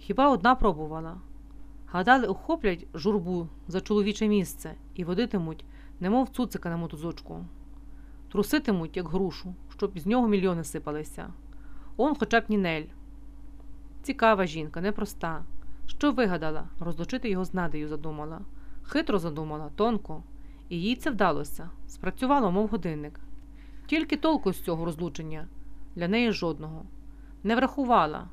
Хіба одна пробувала? Гадали, охоплять журбу за чоловіче місце і водитимуть, немов цуцика на мотузочку. Труситимуть, як грушу, щоб з нього мільйони сипалися. Он хоча б Нінель. Цікава жінка, непроста. Що вигадала? Розлучити його з надею задумала. Хитро задумала, тонко. І їй це вдалося. Спрацювало, мов годинник. Тільки толку з цього розлучення для неї жодного. Не врахувала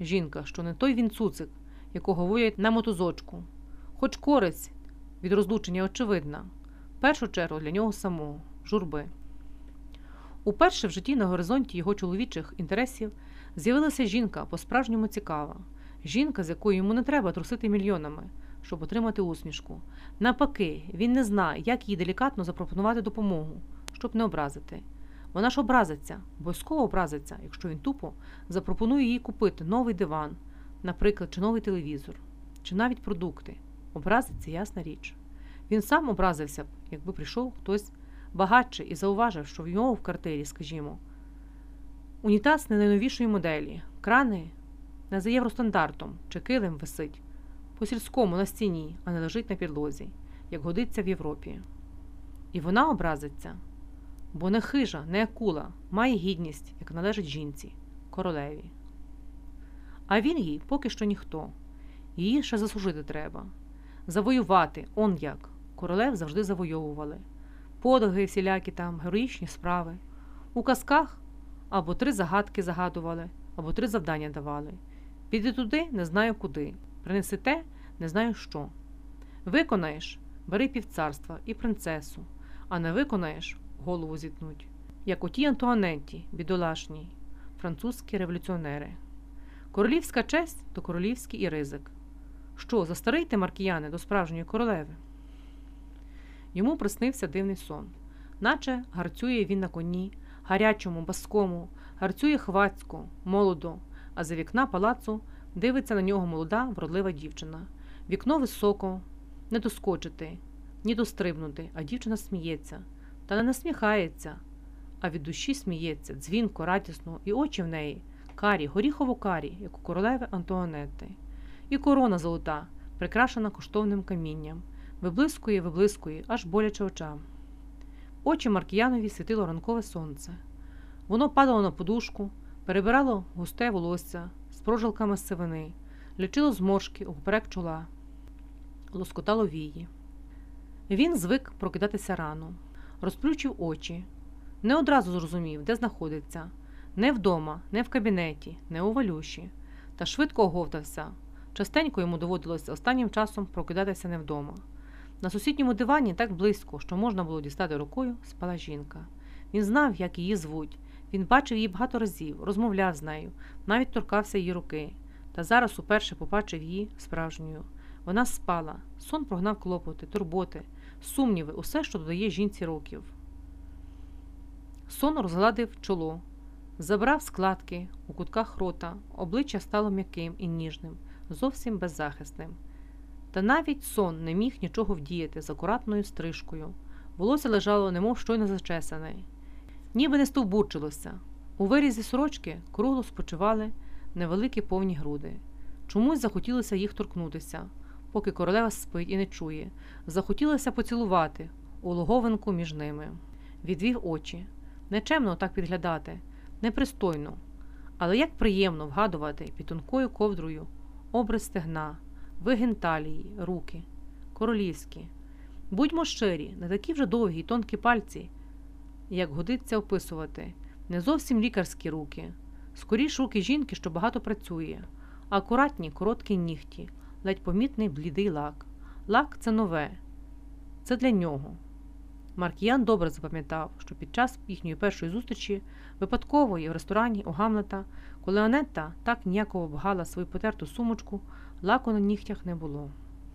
жінка, що не той він цуцик, якого воять на мотузочку. Хоч користь від розлучення очевидна, в першу чергу для нього самого, журби. Уперше в житті на горизонті його чоловічих інтересів з'явилася жінка по-справжньому цікава, жінка, з якою йому не треба трусити мільйонами, щоб отримати усмішку. Навпаки, він не знає, як їй делікатно запропонувати допомогу, щоб не образити. Вона ж образиться, обов'язково образиться, якщо він тупо запропонує їй купити новий диван, наприклад, чи новий телевізор, чи навіть продукти. Образиться, ясна річ. Він сам образився б, якби прийшов хтось багатший і зауважив, що в нього в квартирі, скажімо, унітаз не найновішої моделі, крани не за євростандартом, чи килим висить по сільському на стіні, а не лежить на підлозі, як годиться в Європі. І вона образиться бо не хижа, не акула, має гідність, як належить жінці, королеві. А він їй поки що ніхто. Її ще заслужити треба. Завоювати, он як. Королев завжди завойовували. Подоги всілякі там, героїчні справи. У казках або три загадки загадували, або три завдання давали. Піди туди, не знаю куди. Принеси те, не знаю що. Виконаєш, бери півцарства і принцесу, а не виконаєш голову зітнуть, як у тій Антуанетті, бідолашній, французькі революціонери. Королівська честь то королівський і ризик. Що, застарийте маркіяни до справжньої королеви? Йому приснився дивний сон, наче гарцює він на коні, гарячому, баскому, гарцює хвацько, молодо, а за вікна палацу дивиться на нього молода, вродлива дівчина. Вікно високо, не доскочити, ні дострибнути, а дівчина сміється та не насміхається, а від душі сміється, дзвінко, радісно, і очі в неї карі, горіхово карі, як у королеви Антуанетти, і корона золота, прикрашена коштовним камінням, виблискує, виблискує, аж боляче очам. Очі Маркіянові світило ранкове сонце. Воно падало на подушку, перебирало густе волосся з прожилками сивини, лічило зморшки поперек чола, лоскотало вії. Він звик прокидатися рано розплющив очі, не одразу зрозумів, де знаходиться не вдома, не в кабінеті, не у валюші, та швидко оговтався. Частенько йому доводилося останнім часом прокидатися не вдома. На сусідньому дивані так близько, що можна було дістати рукою, спала жінка. Він знав, як її звуть. Він бачив її багато разів, розмовляв з нею, навіть торкався її руки. Та зараз уперше побачив її справжньою. Вона спала, сон прогнав клопоти, турботи, сумніви, усе, що додає жінці років. Сон розгладив чоло, забрав складки у кутках рота, обличчя стало м'яким і ніжним, зовсім беззахисним. Та навіть сон не міг нічого вдіяти з акуратною стрижкою. Волосся лежало, немов щойно зачесане, ніби не стовбурчилося. У вирізі сорочки кругло спочивали невеликі повні груди. Чомусь захотілося їх торкнутися поки королева спить і не чує. Захотілося поцілувати у логовинку між ними. Відвів очі. Нечемно так підглядати, непристойно. Але як приємно вгадувати під тонкою ковдрою образ стегна, вигин талії, руки, королівські. Будьмо щирі, не такі вже довгі й тонкі пальці, як годиться описувати, не зовсім лікарські руки, скоріш руки жінки, що багато працює, акуратні короткі нігті, ледь помітний блідий лак. Лак це нове, це для нього. Маркіян добре запам'ятав, що під час їхньої першої зустрічі, випадкової в ресторані у Гамлета, коли Анетта так ніяково вгала свою потерту сумочку, лаку на нігтях не було.